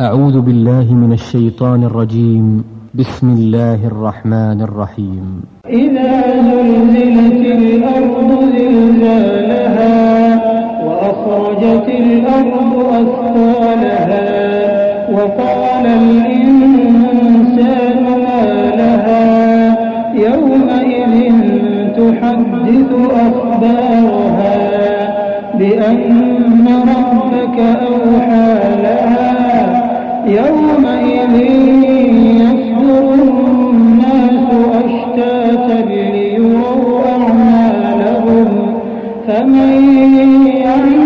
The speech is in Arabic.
أعوذ بالله من الشيطان الرجيم. بسم الله الرحمن الرحيم. إذا زلزلت الأرض زلزالها وأخرجت الأرض أثقالها وقال الإنسان ما لها يومئذ تحدث أخبارها بأن ربك أوحى يومئذ يصدر الناس أشتاتا ليروا أعمالهم. فمن يعمل